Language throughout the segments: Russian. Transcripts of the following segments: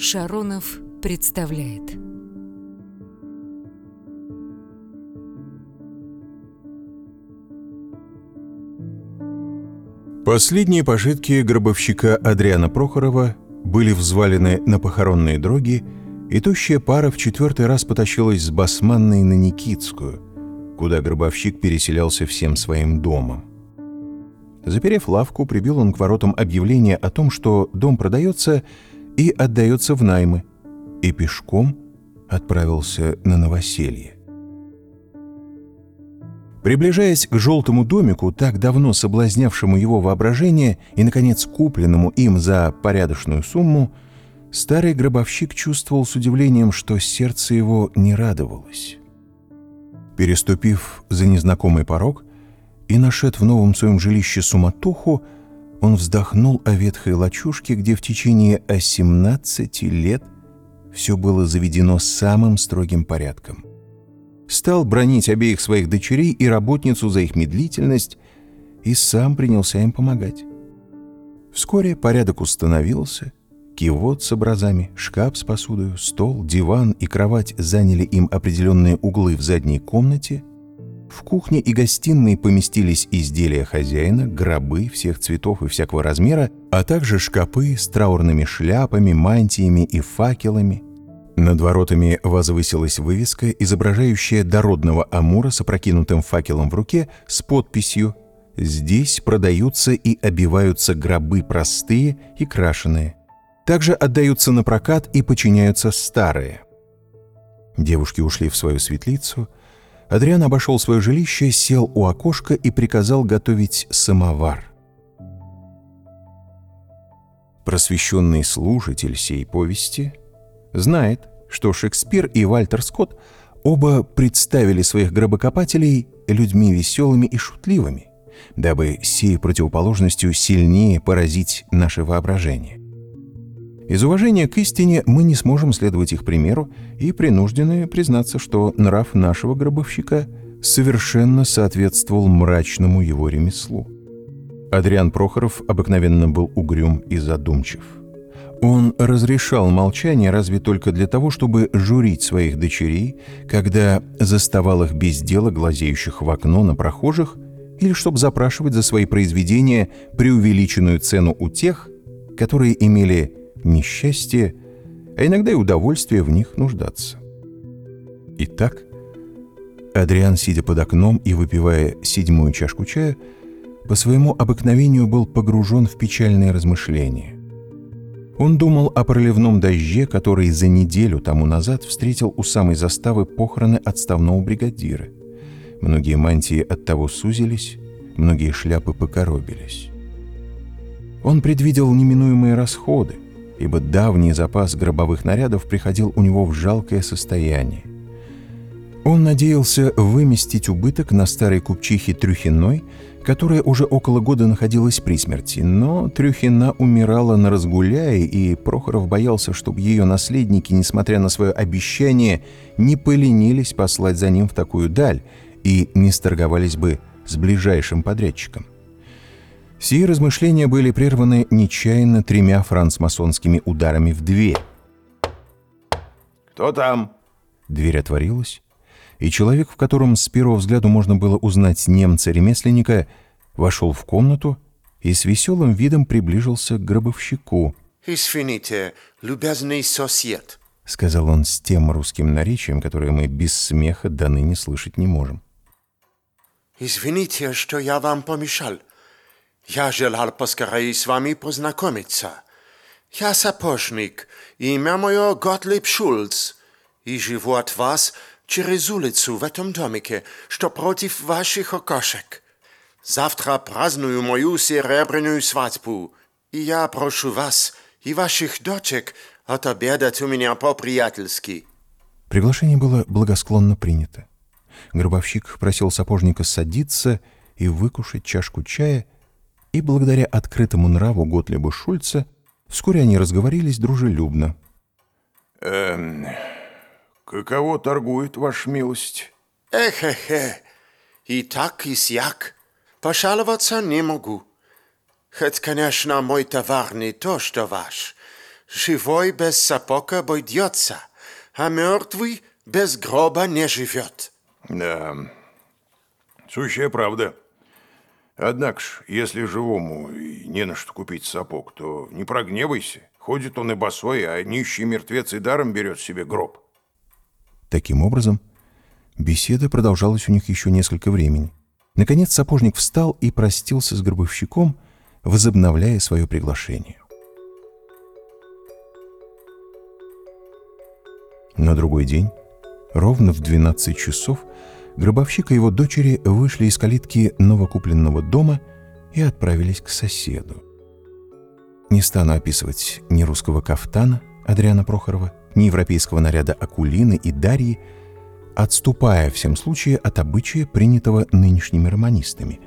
Шаронов представляет Последние пожитки гробовщика Адриана Прохорова были взвалены на похоронные дроги, и тощая пара в четвертый раз потащилась с Басманной на Никитскую, куда гробовщик переселялся всем своим домом. Заперев лавку, прибил он к воротам объявление о том, что дом продается и отдается в наймы, и пешком отправился на новоселье. Приближаясь к желтому домику, так давно соблазнявшему его воображение и, наконец, купленному им за порядочную сумму, старый гробовщик чувствовал с удивлением, что сердце его не радовалось. Переступив за незнакомый порог и нашед в новом своем жилище суматоху, он вздохнул о ветхой лачушке, где в течение 18 лет все было заведено самым строгим порядком. Стал бронить обеих своих дочерей и работницу за их медлительность и сам принялся им помогать. Вскоре порядок установился, кивот с образами, шкаф с посудой, стол, диван и кровать заняли им определенные углы в задней комнате — в кухне и гостиной поместились изделия хозяина, гробы всех цветов и всякого размера, а также шкапы с траурными шляпами, мантиями и факелами. Над воротами возвысилась вывеска, изображающая дородного амура с опрокинутым факелом в руке с подписью «Здесь продаются и обиваются гробы простые и крашеные. Также отдаются на прокат и подчиняются старые». Девушки ушли в свою светлицу – Адриан обошел свое жилище, сел у окошка и приказал готовить самовар. Просвещенный слушатель сей повести знает, что Шекспир и Вальтер Скотт оба представили своих гробокопателей людьми веселыми и шутливыми, дабы сей противоположностью сильнее поразить наше воображение. Из уважения к истине мы не сможем следовать их примеру и принуждены признаться, что нрав нашего гробовщика совершенно соответствовал мрачному его ремеслу. Адриан Прохоров обыкновенно был угрюм и задумчив. Он разрешал молчание разве только для того, чтобы журить своих дочерей, когда заставал их без дела, глазеющих в окно на прохожих, или чтобы запрашивать за свои произведения преувеличенную цену у тех, которые имели несчастье, а иногда и удовольствие в них нуждаться. Итак, Адриан, сидя под окном и выпивая седьмую чашку чая, по своему обыкновению был погружен в печальные размышления. Он думал о проливном дожде, который за неделю тому назад встретил у самой заставы похороны отставного бригадира. Многие мантии от того сузились, многие шляпы покоробились. Он предвидел неминуемые расходы – ибо давний запас гробовых нарядов приходил у него в жалкое состояние. Он надеялся выместить убыток на старой купчихе Трюхиной, которая уже около года находилась при смерти, но Трюхина умирала на разгуляе, и Прохоров боялся, чтобы ее наследники, несмотря на свое обещание, не поленились послать за ним в такую даль и не сторговались бы с ближайшим подрядчиком. Сие размышления были прерваны нечаянно тремя францмасонскими ударами в дверь. «Кто там?» Дверь отворилась, и человек, в котором с первого взгляда можно было узнать немца-ремесленника, вошел в комнату и с веселым видом приближился к гробовщику. «Извините, любезный сосед», — сказал он с тем русским наречием, которое мы без смеха до ныне слышать не можем. «Извините, что я вам помешал. Я желал поскорее с вами познакомиться. Я сапожник, имя мое Готлиб Шульц, и живу от вас через улицу в этом домике, что против ваших окошек. Завтра праздную мою серебряную свадьбу, и я прошу вас и ваших дочек отобедать у меня по-приятельски». Приглашение было благосклонно принято. Гробовщик просил сапожника садиться и выкушать чашку чая, и благодаря открытому нраву Готлеба Шульца вскоре они разговорились дружелюбно. «Эм, каково торгует, ваша милость?» «Эх-эх-эх, и так, и сяк. Пожаловаться не могу. Хоть, конечно, мой товар не то, что ваш, живой без сапог обойдется, а мертвый без гроба не живет. Да, сущая правда. Однако ж, если живому и не на что купить сапог, то не прогневайся. Ходит он и босой, а нищий мертвец и даром берет себе гроб. Таким образом, беседа продолжалась у них еще несколько времени. Наконец сапожник встал и простился с гробовщиком, возобновляя свое приглашение. На другой день, ровно в 12 часов, гробовщик и его дочери вышли из калитки новокупленного дома и отправились к соседу. Не стану описывать ни русского кафтана Адриана Прохорова, ни европейского наряда Акулины и Дарьи, отступая всем случае от обычая, принятого нынешними романистами,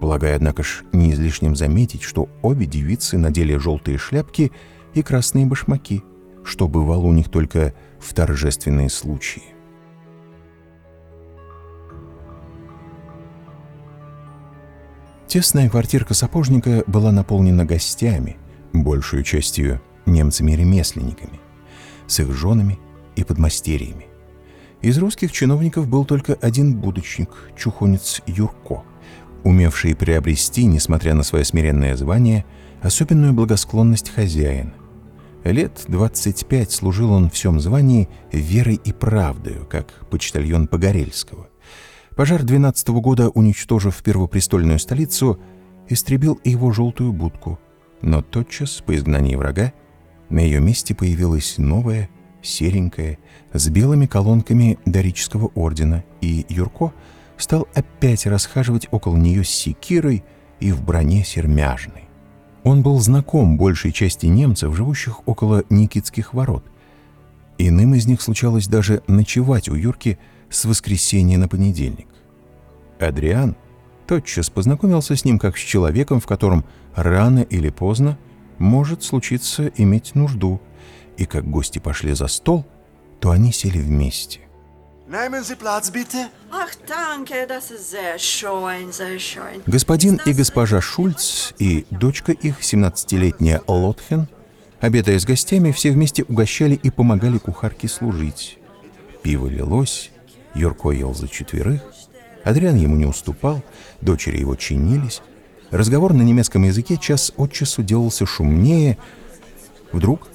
полагая, однако ж, не излишним заметить, что обе девицы надели желтые шляпки и красные башмаки, что бывало у них только в торжественные случаи. Тесная квартирка сапожника была наполнена гостями, большую частью немцами-ремесленниками, с их женами и подмастерьями. Из русских чиновников был только один будочник, чухонец Юрко, умевший приобрести, несмотря на свое смиренное звание, особенную благосклонность хозяина. Лет 25 служил он в всем звании верой и правдою, как почтальон Погорельского. Пожар 12 -го года, уничтожив первопрестольную столицу, истребил и его желтую будку, но тотчас, по изгнании врага, на ее месте появилась новая, серенькая, с белыми колонками дорического ордена, и Юрко стал опять расхаживать около нее с секирой и в броне сермяжной. Он был знаком большей части немцев, живущих около Никитских ворот. Иным из них случалось даже ночевать у Юрки с воскресенья на понедельник. Адриан тотчас познакомился с ним как с человеком, в котором рано или поздно может случиться иметь нужду, и как гости пошли за стол, то они сели вместе. Nehmen Sie Platz, bitte. Ach, danke, das ist sehr schön, sehr schön. Господин и госпожа Шульц и дочка их, 17-летняя Лотхен, обедая с гостями, все вместе угощали и помогали кухарке служить. Пиво лилось, Юрко ел за четверых, Адриан ему не уступал, дочери его чинились. Разговор на немецком языке час от часу делался шумнее. Вдруг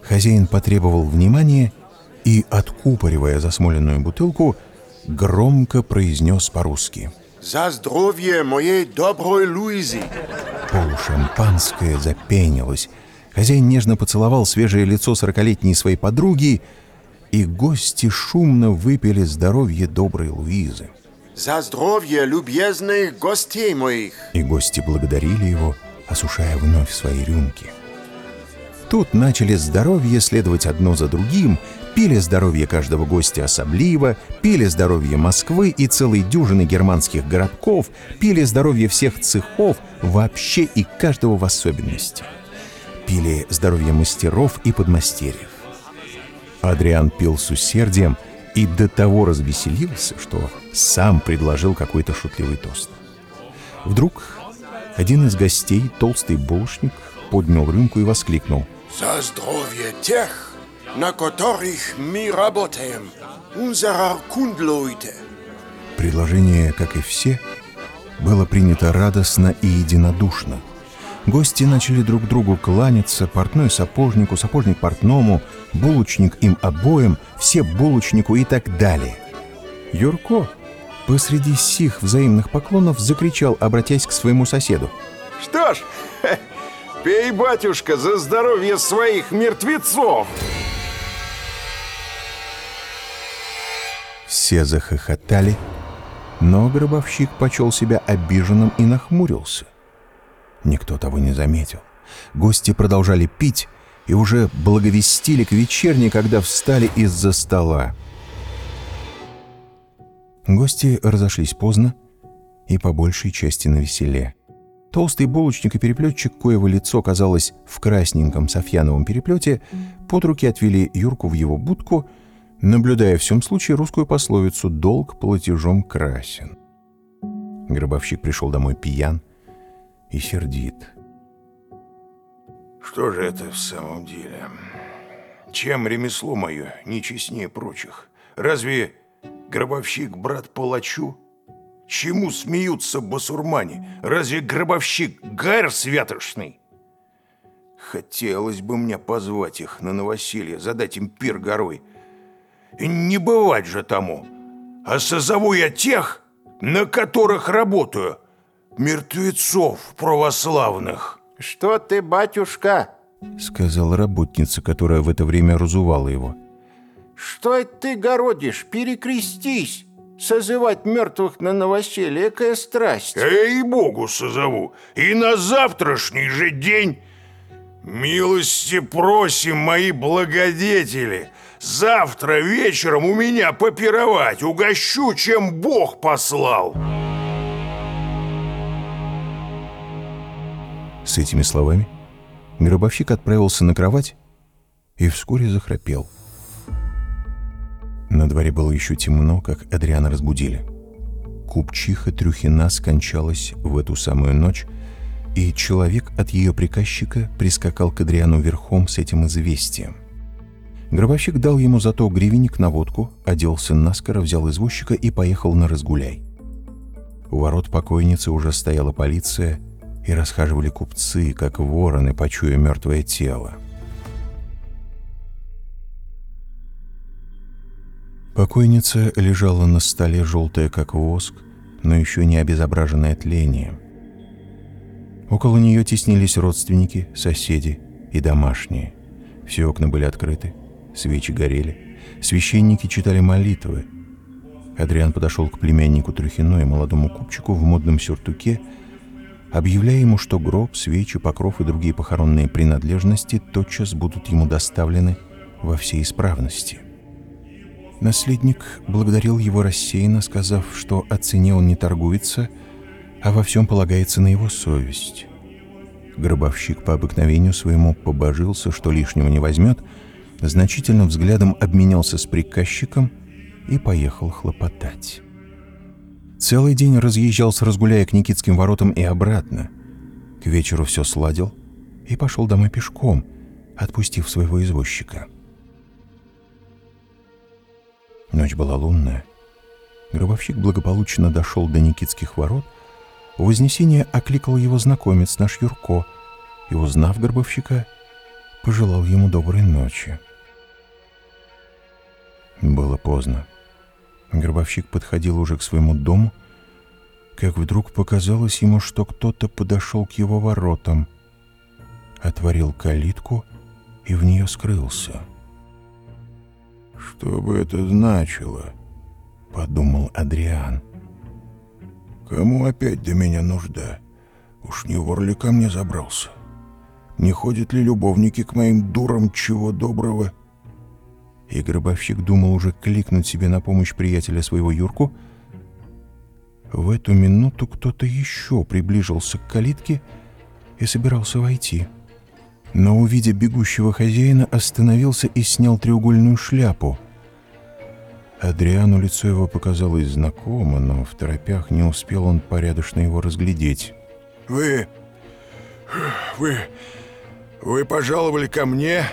хозяин потребовал внимания и, откупоривая засмоленную бутылку, громко произнес по-русски. За здоровье моей доброй Луизи. Полушампанское запенилось. Хозяин нежно поцеловал свежее лицо сорокалетней своей подруги, и гости шумно выпили здоровье доброй Луизы. За здоровье любезных гостей моих. И гости благодарили его, осушая вновь свои рюмки. Тут начали здоровье следовать одно за другим, пили здоровье каждого гостя особливо, пили здоровье Москвы и целой дюжины германских городков, пили здоровье всех цехов вообще и каждого в особенности. Пили здоровье мастеров и подмастерьев. Адриан пил с усердием и до того развеселился, что сам предложил какой-то шутливый тост. Вдруг один из гостей, толстый булочник, поднял рюмку и воскликнул. За здоровье тех, на которых мы работаем. Kundleute. Предложение, как и все, было принято радостно и единодушно. Гости начали друг другу кланяться, портной сапожнику, сапожник портному, булочник им обоим, все булочнику и так далее. Юрко посреди сих взаимных поклонов закричал, обратясь к своему соседу. Что ж, пей, батюшка, за здоровье своих мертвецов! Все захохотали, но гробовщик почел себя обиженным и нахмурился. Никто того не заметил. Гости продолжали пить и уже благовестили к вечерне, когда встали из-за стола. Гости разошлись поздно и по большей части на веселе. Толстый булочник и переплетчик, коего лицо казалось в красненьком софьяновом переплете, под руки отвели Юрку в его будку, наблюдая в всем случае русскую пословицу «долг платежом красен». Гробовщик пришел домой пьян и сердит. Что же это в самом деле? Чем ремесло мое нечестнее прочих? Разве гробовщик брат палачу? Чему смеются басурмане? Разве гробовщик гарь святошный? Хотелось бы мне позвать их на новоселье, задать им пир горой. Не бывать же тому. А созову я тех, на которых работаю, мертвецов православных. «Что ты, батюшка?» — сказала работница, которая в это время разувала его. «Что это ты городишь? Перекрестись! Созывать мертвых на новоселье, какая страсть!» Ей-богу созову! И на завтрашний же день Милости просим, мои благодетели! Завтра вечером у меня попировать, угощу, чем Бог послал!» С этими словами гробовщик отправился на кровать и вскоре захрапел. На дворе было еще темно, как Адриана разбудили. Купчиха Трюхина скончалась в эту самую ночь, и человек от ее приказчика прискакал к Адриану верхом с этим известием. Гробовщик дал ему зато гривенник на водку, оделся наскоро, взял извозчика и поехал на разгуляй. У ворот покойницы уже стояла полиция, и расхаживали купцы, как вороны, почуя мертвое тело. Покойница лежала на столе, желтая, как воск, но еще не обезображенная тлением. Около нее теснились родственники, соседи и домашние. Все окна были открыты, свечи горели, священники читали молитвы. Адриан подошел к племяннику Трюхино и молодому купчику в модном сюртуке, объявляя ему, что гроб, свечи, покров и другие похоронные принадлежности тотчас будут ему доставлены во всей исправности. Наследник благодарил его рассеянно, сказав, что о цене он не торгуется – а во всем полагается на его совесть. Гробовщик по обыкновению своему побожился, что лишнего не возьмет, значительным взглядом обменялся с приказчиком и поехал хлопотать. Целый день разъезжался, разгуляя к Никитским воротам и обратно. К вечеру все сладил и пошел домой пешком, отпустив своего извозчика. Ночь была лунная. Гробовщик благополучно дошел до Никитских ворот — у Вознесения окликал его знакомец наш Юрко и, узнав гробовщика, пожелал ему доброй ночи. Было поздно. Гробовщик подходил уже к своему дому, как вдруг показалось ему, что кто-то подошел к его воротам, отворил калитку и в нее скрылся. «Что бы это значило?» — подумал Адриан. — Кому опять до меня нужда? Уж не вор ли ко мне забрался? Не ходят ли любовники к моим дурам чего доброго? И гробовщик думал уже кликнуть себе на помощь приятеля своего Юрку. В эту минуту кто-то еще приближился к калитке и собирался войти. Но, увидя бегущего хозяина, остановился и снял треугольную шляпу — Адриану лицо его показалось знакомо, но в торопях не успел он порядочно его разглядеть. «Вы... вы... вы пожаловали ко мне?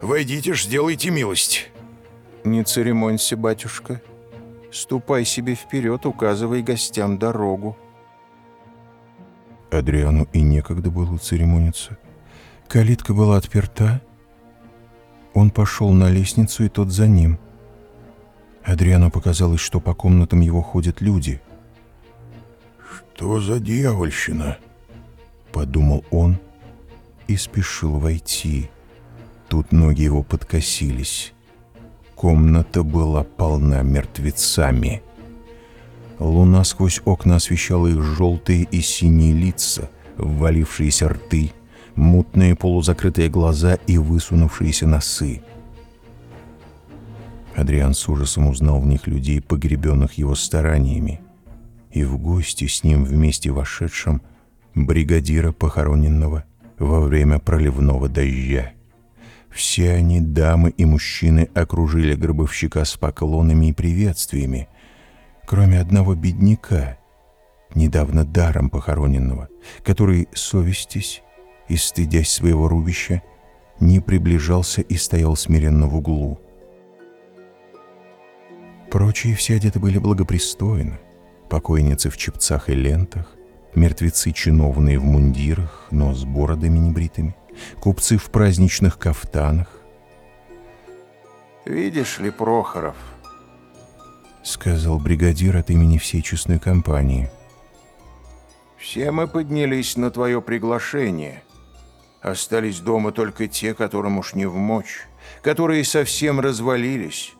Войдите ж, сделайте милость!» «Не церемонься, батюшка. Ступай себе вперед, указывай гостям дорогу». Адриану и некогда было церемониться. Калитка была отперта. Он пошел на лестницу, и тот за ним — Адриану показалось, что по комнатам его ходят люди. «Что за дьявольщина?» — подумал он и спешил войти. Тут ноги его подкосились. Комната была полна мертвецами. Луна сквозь окна освещала их желтые и синие лица, ввалившиеся рты, мутные полузакрытые глаза и высунувшиеся носы. Адриан с ужасом узнал в них людей, погребенных его стараниями, и в гости с ним вместе вошедшим бригадира, похороненного во время проливного дождя. Все они, дамы и мужчины, окружили гробовщика с поклонами и приветствиями, кроме одного бедняка, недавно даром похороненного, который, совестись, и, стыдясь своего рубища, не приближался и стоял смиренно в углу. Прочие все одеты были благопристойно. Покойницы в чепцах и лентах, мертвецы чиновные в мундирах, но с бородами небритыми, купцы в праздничных кафтанах. Видишь ли, Прохоров, — сказал бригадир от имени всей честной компании. все мы поднялись на твое приглашение. Остались дома только те, которым уж не в мочь, которые совсем развалились,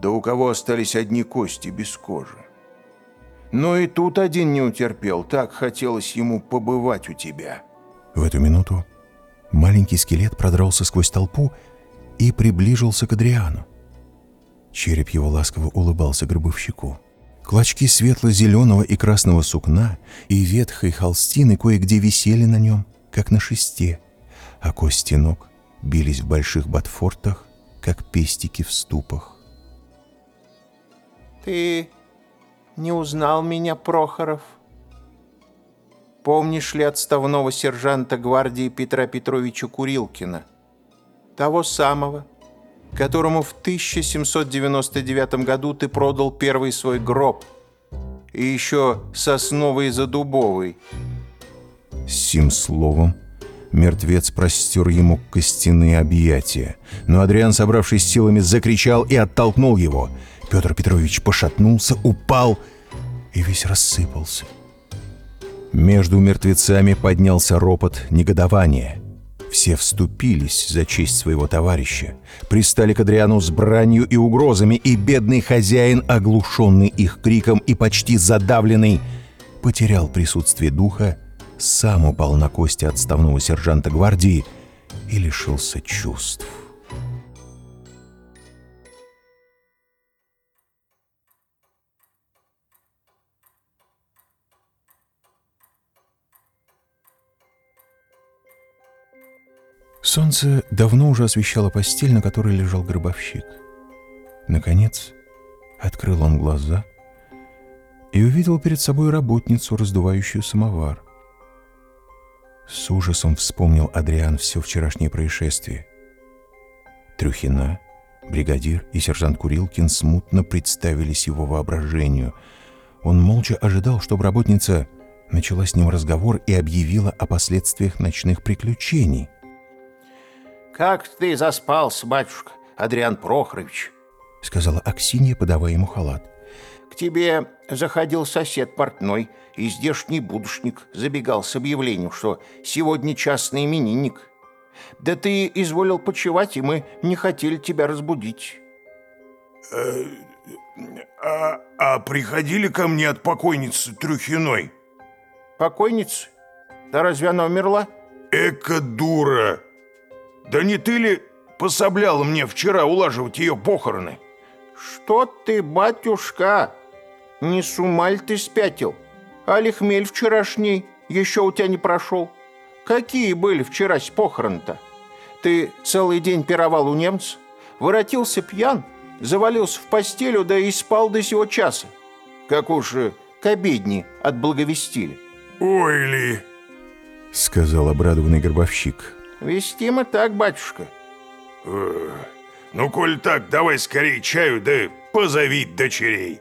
да у кого остались одни кости без кожи. Но и тут один не утерпел, так хотелось ему побывать у тебя. В эту минуту маленький скелет продрался сквозь толпу и приближился к Адриану. Череп его ласково улыбался гробовщику. Клочки светло-зеленого и красного сукна и ветхой холстины кое-где висели на нем, как на шесте, а кости ног бились в больших ботфортах, как пестики в ступах. Ты не узнал меня, Прохоров? Помнишь ли отставного сержанта гвардии Петра Петровича Курилкина? Того самого, которому в 1799 году ты продал первый свой гроб. И еще сосновый задубовый. С сим словом мертвец простер ему костяные объятия, но Адриан, собравшись силами, закричал и оттолкнул его. Петр Петрович пошатнулся, упал и весь рассыпался. Между мертвецами поднялся ропот негодования. Все вступились за честь своего товарища, пристали к Адриану с бранью и угрозами, и бедный хозяин, оглушенный их криком и почти задавленный, потерял присутствие духа, сам упал на кости отставного сержанта гвардии и лишился чувств. Солнце давно уже освещало постель, на которой лежал гробовщик. Наконец, открыл он глаза и увидел перед собой работницу, раздувающую самовар. С ужасом вспомнил Адриан все вчерашнее происшествие. Трюхина, бригадир и сержант Курилкин смутно представились его воображению. Он молча ожидал, чтобы работница начала с ним разговор и объявила о последствиях ночных приключений. Как ты заспался, батюшка, Адриан Прохорович? Сказала Аксинья, подавая ему халат. К тебе заходил сосед портной, и здешний будущник забегал с объявлением, что сегодня частный именинник. Да ты изволил почевать, и мы не хотели тебя разбудить. А, а приходили ко мне от покойницы Трюхиной? Покойница? Да разве она умерла? Эка дура! Да не ты ли пособляла мне вчера улаживать ее похороны? Что ты, батюшка? Не с ума ли ты спятил? Али хмель вчерашний еще у тебя не прошел? Какие были вчерась похороны-то? Ты целый день пировал у немца, воротился пьян, завалился в постелю, да и спал до сего часа. Как уж э, к обедне отблаговестили. Ой ли! Сказал обрадованный гробовщик. Вести мы так, батюшка. Ну, коль так, давай скорее чаю, да позови дочерей.